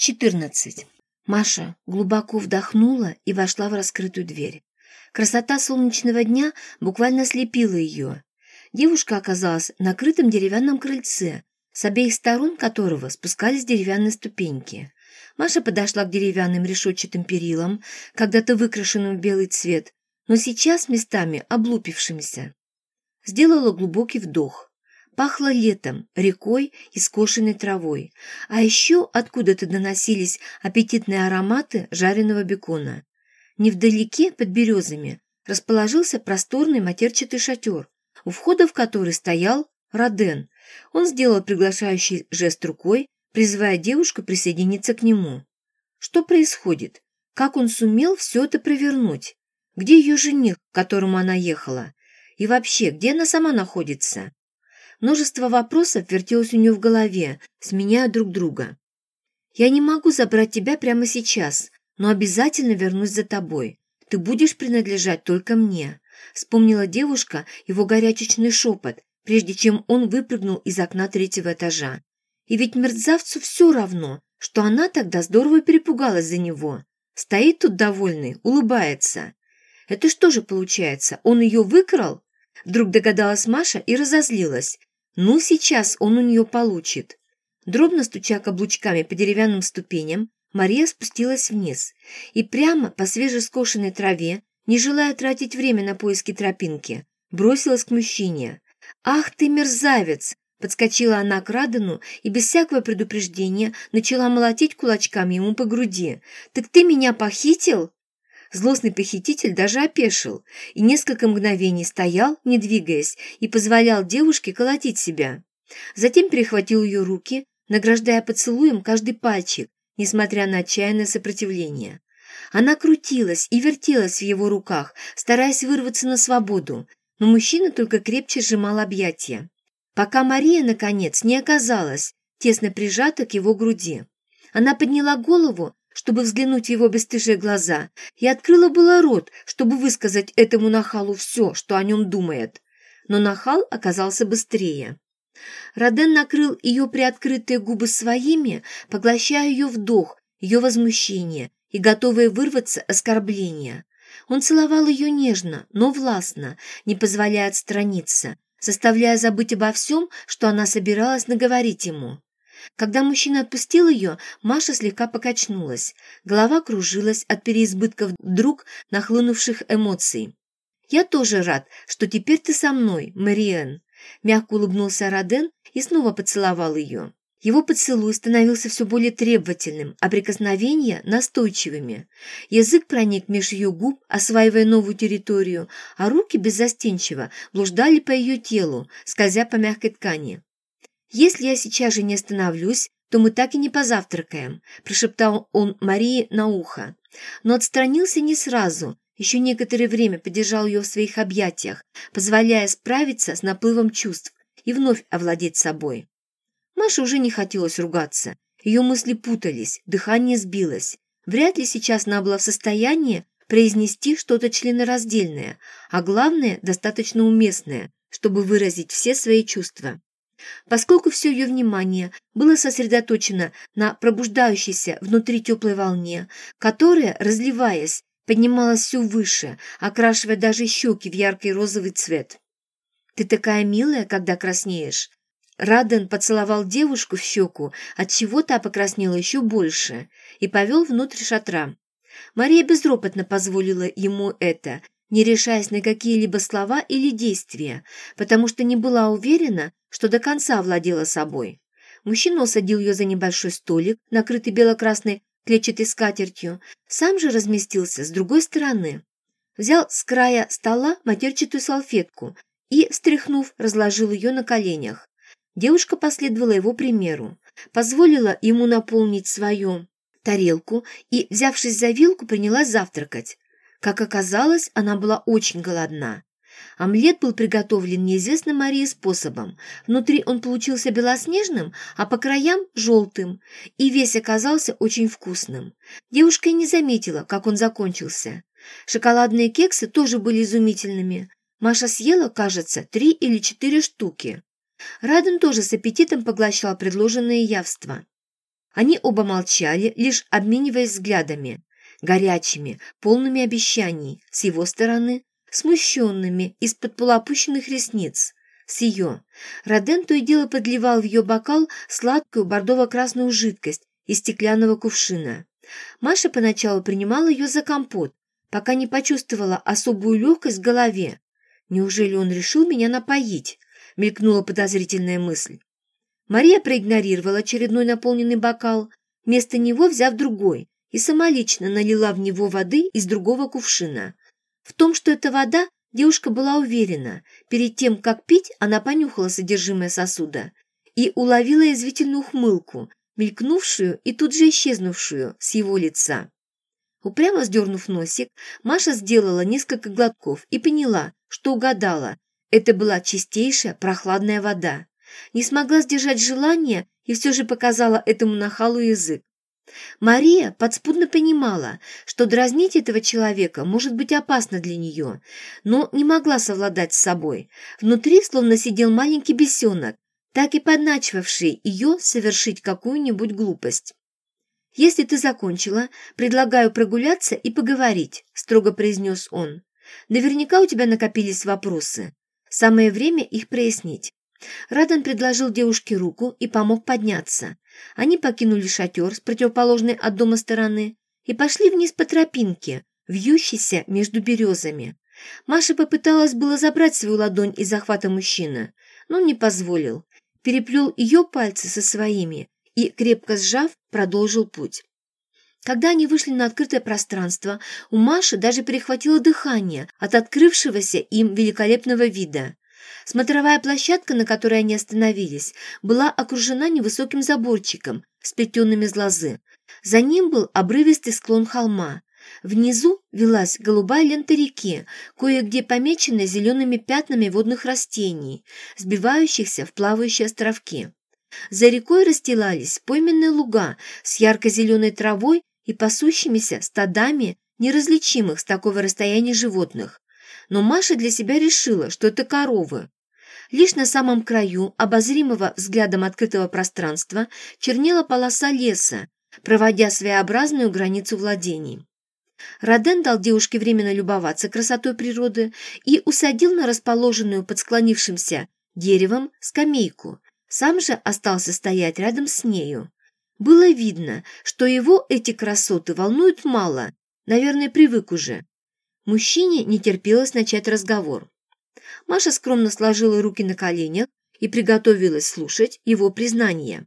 14. Маша глубоко вдохнула и вошла в раскрытую дверь. Красота солнечного дня буквально слепила ее. Девушка оказалась на крытом деревянном крыльце, с обеих сторон которого спускались деревянные ступеньки. Маша подошла к деревянным решетчатым перилам, когда-то выкрашенным в белый цвет, но сейчас местами облупившимся. Сделала глубокий вдох. Пахло летом, рекой и скошенной травой. А еще откуда-то доносились аппетитные ароматы жареного бекона. Невдалеке, под березами, расположился просторный матерчатый шатер, у входа в который стоял Роден. Он сделал приглашающий жест рукой, призывая девушку присоединиться к нему. Что происходит? Как он сумел все это провернуть? Где ее жених, к которому она ехала? И вообще, где она сама находится? Множество вопросов вертелось у нее в голове, сменяя друг друга. «Я не могу забрать тебя прямо сейчас, но обязательно вернусь за тобой. Ты будешь принадлежать только мне», — вспомнила девушка его горячечный шепот, прежде чем он выпрыгнул из окна третьего этажа. И ведь мерзавцу все равно, что она тогда здорово перепугалась за него. Стоит тут довольный, улыбается. Это что же получается, он ее выкрал? Вдруг догадалась Маша и разозлилась. Ну, сейчас он у нее получит. Дробно стуча каблучками по деревянным ступеням, Мария спустилась вниз и прямо по свежескошенной траве, не желая тратить время на поиски тропинки, бросилась к мужчине. «Ах ты, мерзавец!» Подскочила она к Радену и без всякого предупреждения начала молотить кулачками ему по груди. «Так ты меня похитил?» Злостный похититель даже опешил и несколько мгновений стоял, не двигаясь, и позволял девушке колотить себя. Затем перехватил ее руки, награждая поцелуем каждый пальчик, несмотря на отчаянное сопротивление. Она крутилась и вертелась в его руках, стараясь вырваться на свободу, но мужчина только крепче сжимал объятия. Пока Мария, наконец, не оказалась тесно прижата к его груди. Она подняла голову чтобы взглянуть в его бесстыжие глаза, и открыла было рот, чтобы высказать этому нахалу все, что о нем думает. Но нахал оказался быстрее. Роден накрыл ее приоткрытые губы своими, поглощая ее вдох, ее возмущение и готовые вырваться оскорбления. Он целовал ее нежно, но властно, не позволяя отстраниться, заставляя забыть обо всем, что она собиралась наговорить ему. Когда мужчина отпустил ее, Маша слегка покачнулась. Голова кружилась от переизбытков вдруг нахлынувших эмоций. «Я тоже рад, что теперь ты со мной, Мариэн», — мягко улыбнулся Роден и снова поцеловал ее. Его поцелуй становился все более требовательным, а прикосновения – настойчивыми. Язык проник меж ее губ, осваивая новую территорию, а руки беззастенчиво блуждали по ее телу, скользя по мягкой ткани. «Если я сейчас же не остановлюсь, то мы так и не позавтракаем», – прошептал он Марии на ухо. Но отстранился не сразу, еще некоторое время подержал ее в своих объятиях, позволяя справиться с наплывом чувств и вновь овладеть собой. Маше уже не хотелось ругаться. Ее мысли путались, дыхание сбилось. Вряд ли сейчас она была в состоянии произнести что-то членораздельное, а главное, достаточно уместное, чтобы выразить все свои чувства. Поскольку все ее внимание было сосредоточено на пробуждающейся внутри теплой волне, которая, разливаясь, поднималась все выше, окрашивая даже щеки в яркий розовый цвет. «Ты такая милая, когда краснеешь!» Раден поцеловал девушку в щеку, отчего та покраснела еще больше, и повел внутрь шатра. Мария безропотно позволила ему это, не решаясь на какие-либо слова или действия, потому что не была уверена, что до конца овладела собой. Мужчина усадил ее за небольшой столик, накрытый бело-красной клетчатой скатертью, сам же разместился с другой стороны. Взял с края стола матерчатую салфетку и, встряхнув, разложил ее на коленях. Девушка последовала его примеру, позволила ему наполнить свою тарелку и, взявшись за вилку, принялась завтракать. Как оказалось, она была очень голодна. Омлет был приготовлен неизвестным Марии способом. Внутри он получился белоснежным, а по краям – желтым, и весь оказался очень вкусным. Девушка и не заметила, как он закончился. Шоколадные кексы тоже были изумительными. Маша съела, кажется, три или четыре штуки. Раден тоже с аппетитом поглощал предложенные явства. Они оба молчали, лишь обмениваясь взглядами, горячими, полными обещаний, с его стороны, смущенными, из-под полуопущенных ресниц, с ее. Роден то и дело подливал в ее бокал сладкую бордово-красную жидкость из стеклянного кувшина. Маша поначалу принимала ее за компот, пока не почувствовала особую легкость в голове. «Неужели он решил меня напоить?» — мелькнула подозрительная мысль. Мария проигнорировала очередной наполненный бокал, вместо него взяв другой, и самолично налила в него воды из другого кувшина. В том, что это вода, девушка была уверена. Перед тем, как пить, она понюхала содержимое сосуда и уловила извительную ухмылку, мелькнувшую и тут же исчезнувшую с его лица. Упрямо сдернув носик, Маша сделала несколько глотков и поняла, что угадала. Это была чистейшая прохладная вода не смогла сдержать желание и все же показала этому нахалу язык. Мария подспудно понимала, что дразнить этого человека может быть опасно для нее, но не могла совладать с собой. Внутри словно сидел маленький бесенок, так и подначивавший ее совершить какую-нибудь глупость. «Если ты закончила, предлагаю прогуляться и поговорить», – строго произнес он. «Наверняка у тебя накопились вопросы. Самое время их прояснить». Радан предложил девушке руку и помог подняться. Они покинули шатер с противоположной от дома стороны и пошли вниз по тропинке, вьющейся между березами. Маша попыталась было забрать свою ладонь из захвата мужчины, но не позволил. Переплел ее пальцы со своими и, крепко сжав, продолжил путь. Когда они вышли на открытое пространство, у Маши даже перехватило дыхание от открывшегося им великолепного вида. Смотровая площадка, на которой они остановились, была окружена невысоким заборчиком с плетенными из лозы. За ним был обрывистый склон холма. Внизу велась голубая лента реки, кое-где помеченная зелеными пятнами водных растений, сбивающихся в плавающие островки. За рекой расстилались пойменные луга с ярко-зеленой травой и пасущимися стадами неразличимых с такого расстояния животных но Маша для себя решила, что это коровы. Лишь на самом краю обозримого взглядом открытого пространства чернела полоса леса, проводя своеобразную границу владений. Роден дал девушке временно любоваться красотой природы и усадил на расположенную под склонившимся деревом скамейку. Сам же остался стоять рядом с нею. Было видно, что его эти красоты волнуют мало, наверное, привык уже. Мужчине не терпелось начать разговор. Маша скромно сложила руки на коленях и приготовилась слушать его признание.